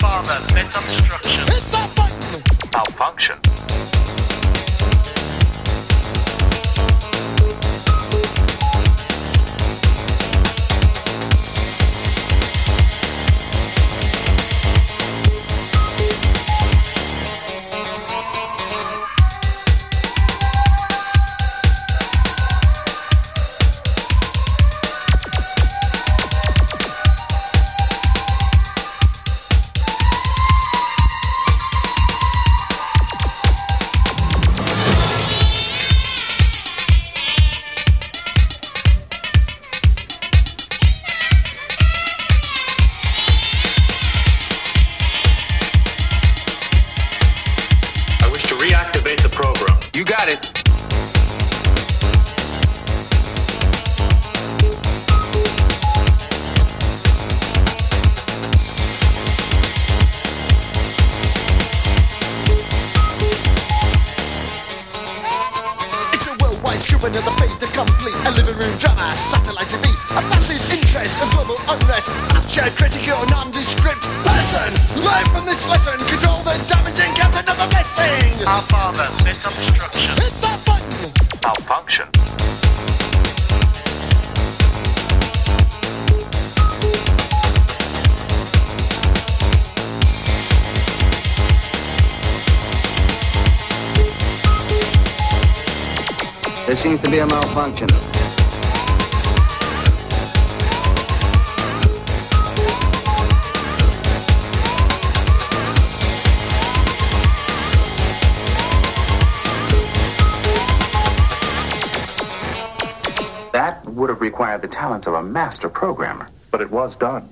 Malfather, malfunction. Malfunction. be a malfunction. That would have required the talents of a master programmer, but it was done.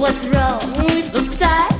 what's wrong with the side?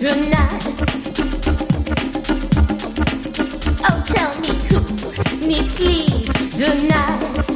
tonight. Oh, tell me who needs sleep tonight.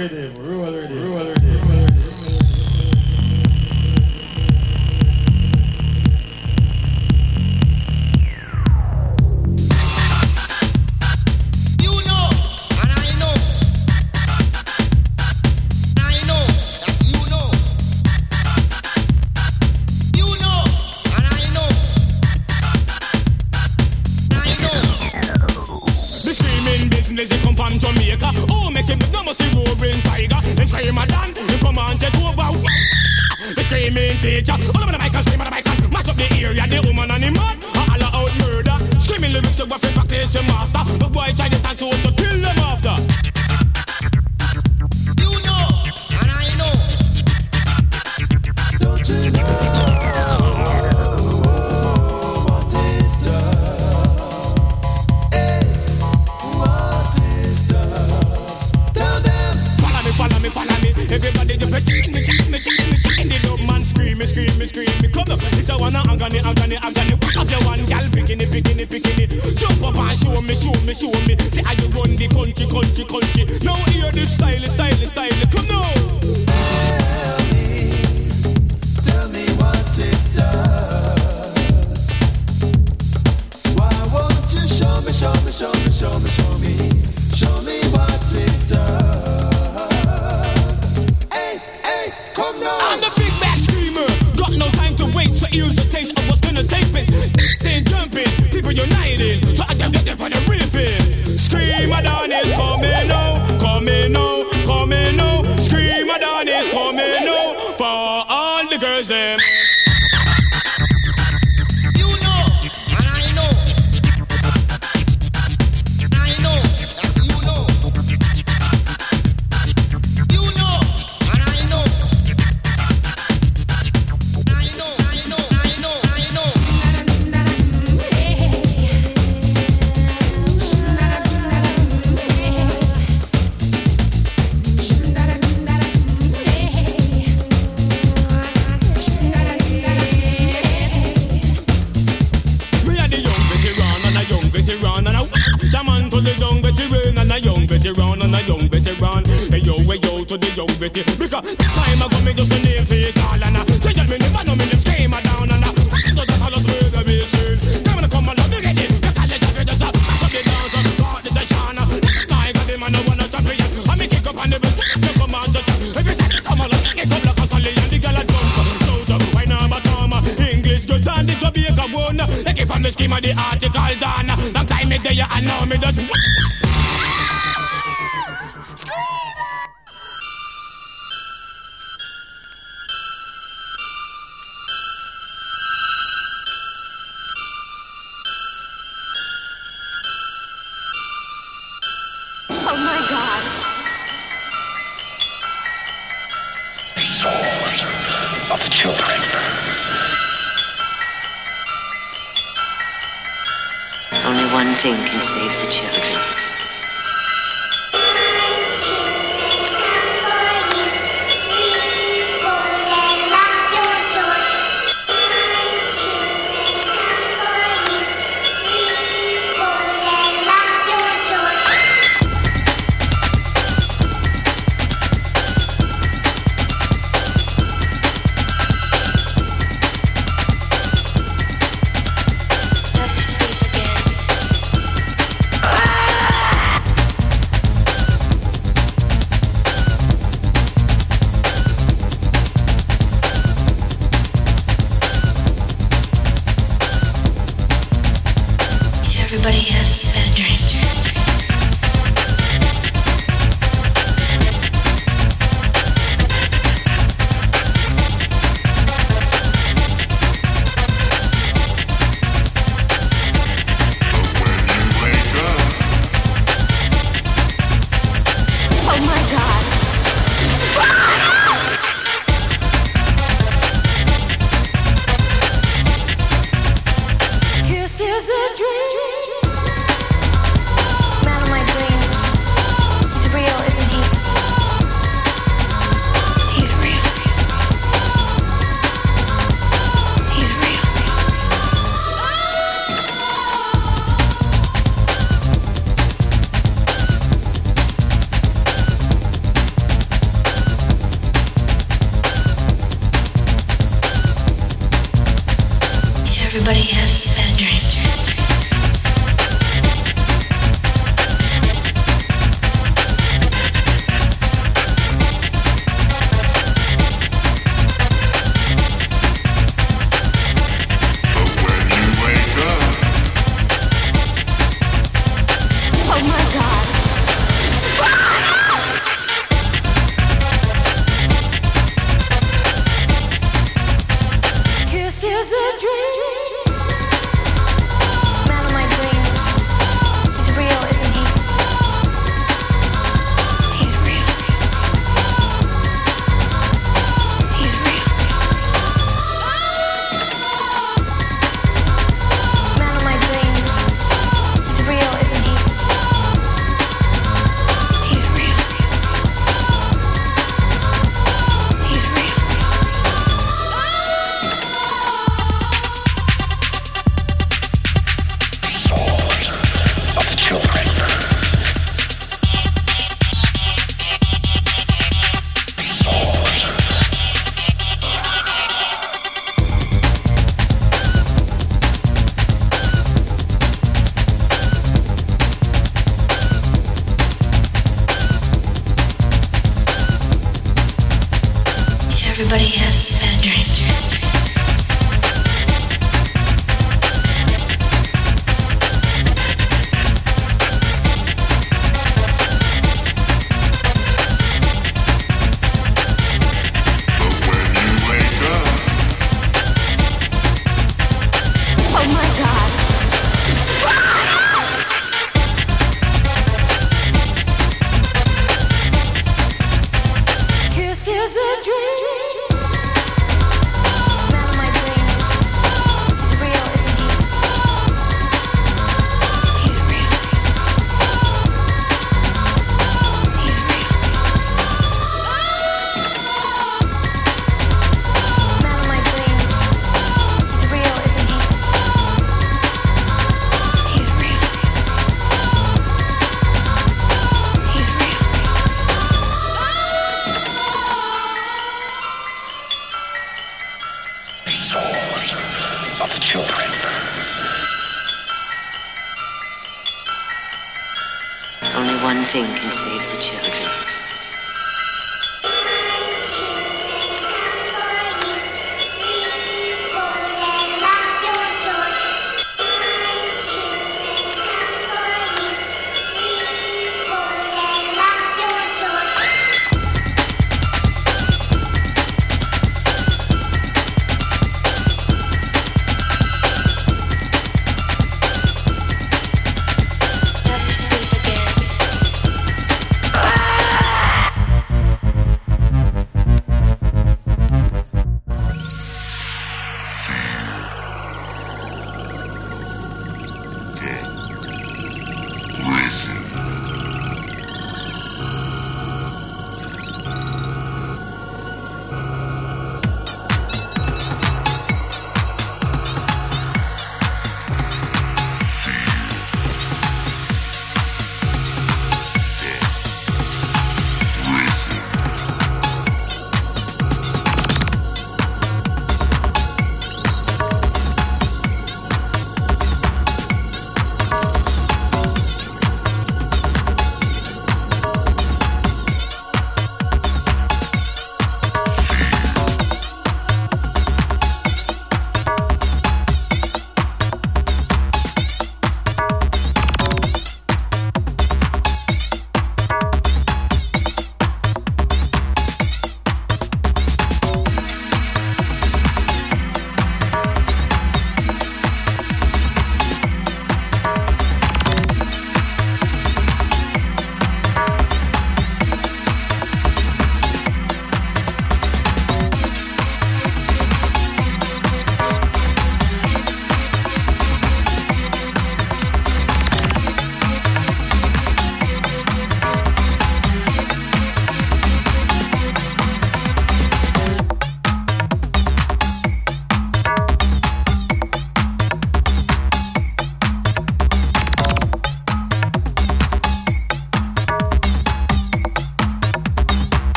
Rhythm, roll rhythm, roll rhythm. of the children. Only one thing can save the children.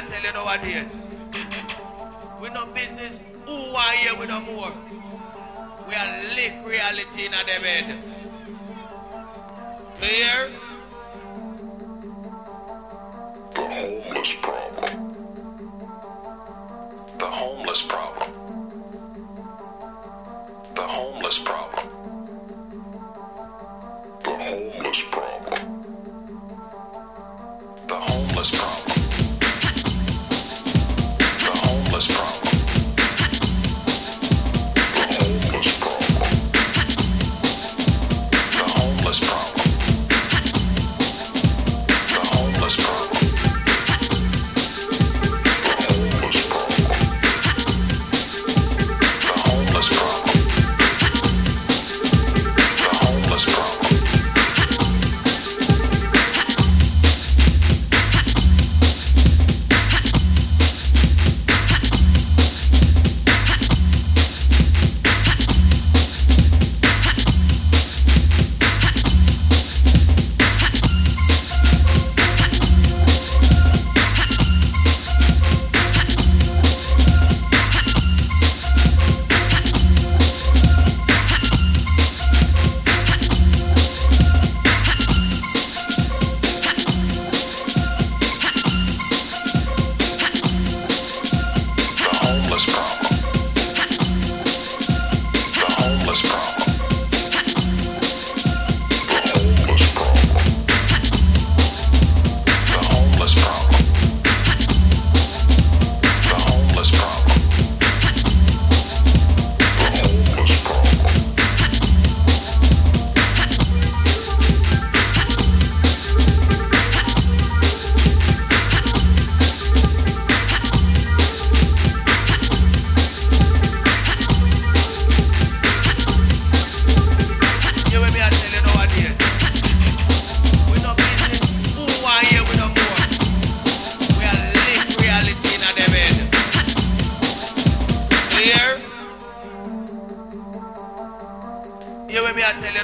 Yeah, when me I tell you nowadays. We no business. Who want here we no more? We are lick reality in them head. Me hear? The homeless problem. The homeless problem. The homeless problem. The homeless problem. The homeless problem.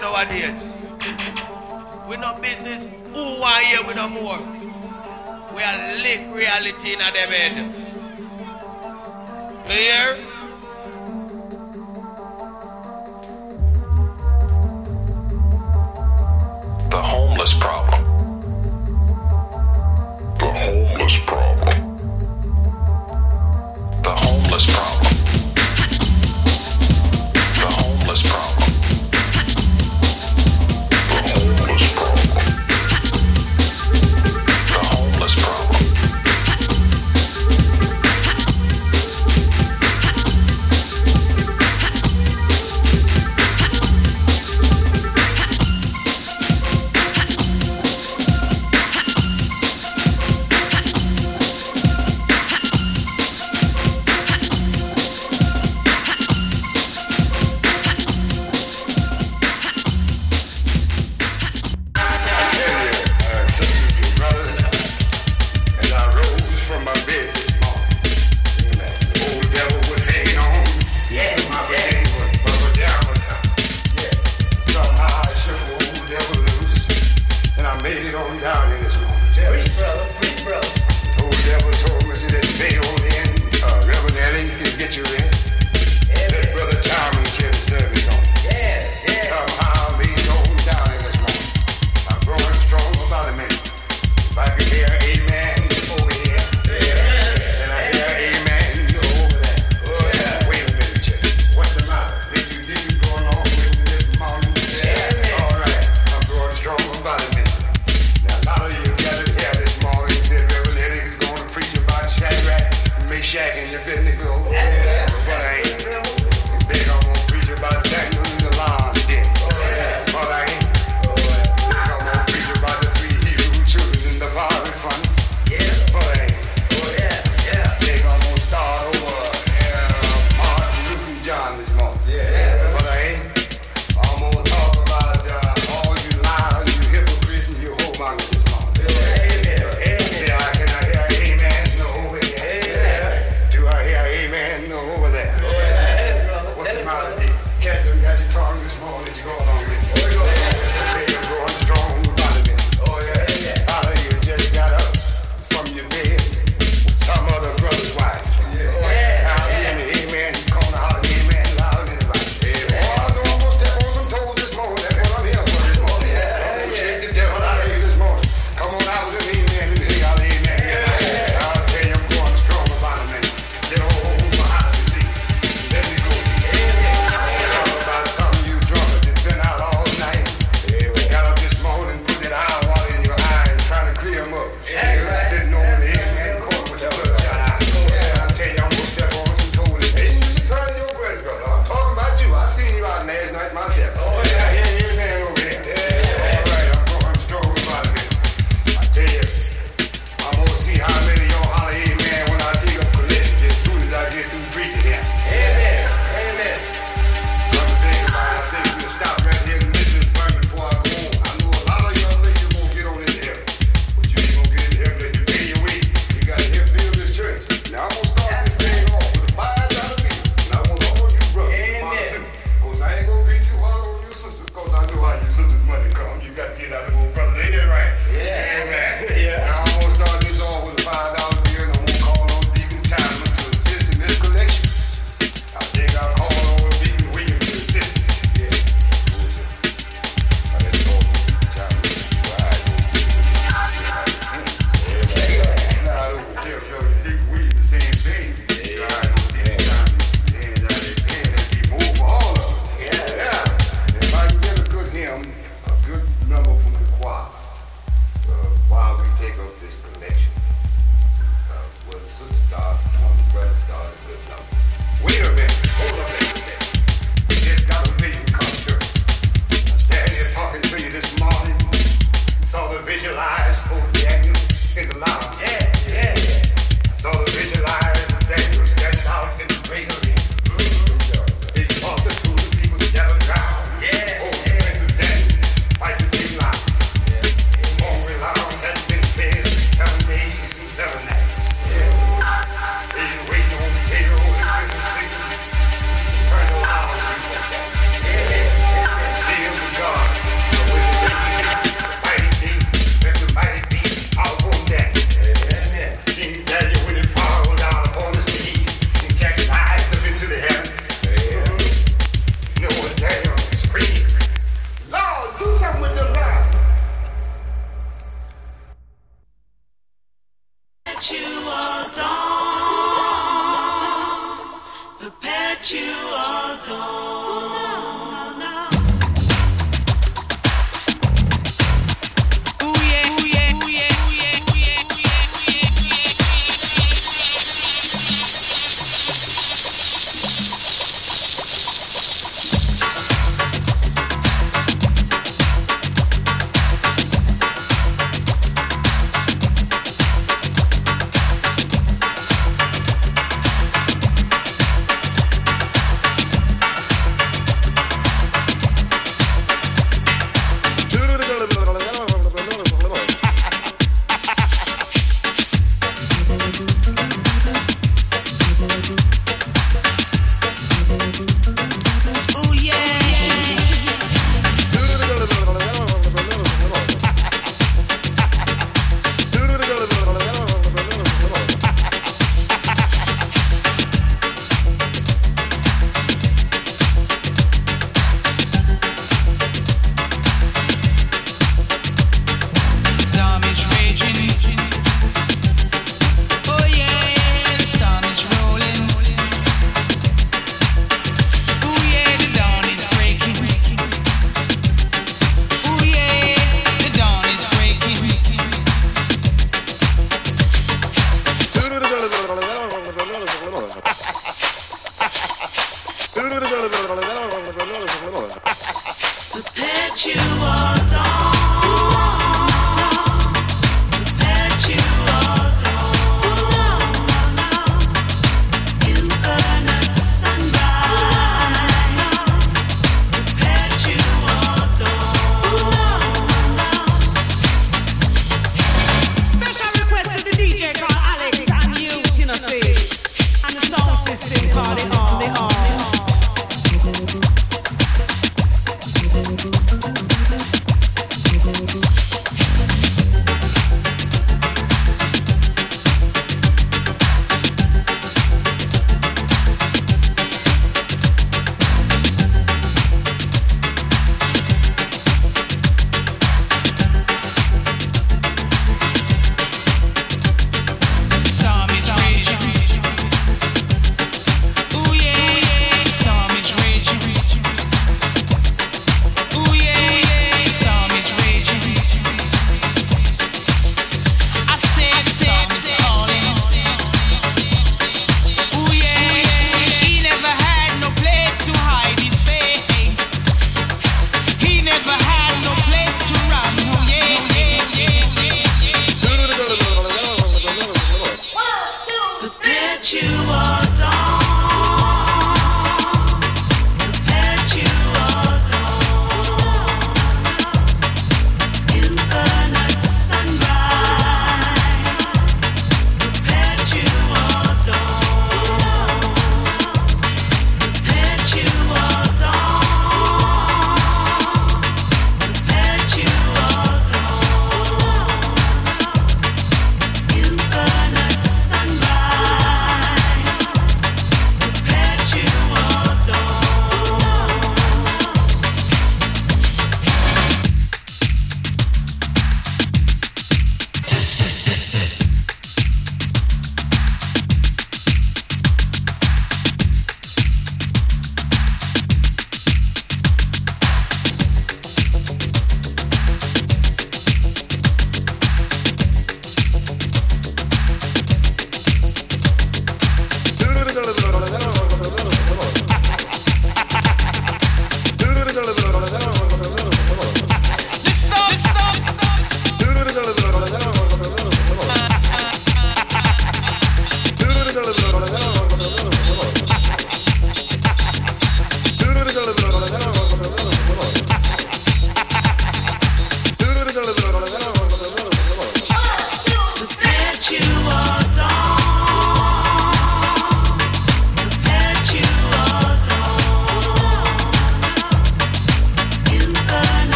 Nowadays. We no business who are here we no more. We are live reality in them head. You hear? The homeless problem.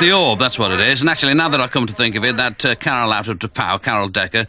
the orb, that's what it is. And actually, now that I come to think of it, that uh, Carol out of T'Pau, Carol Decker,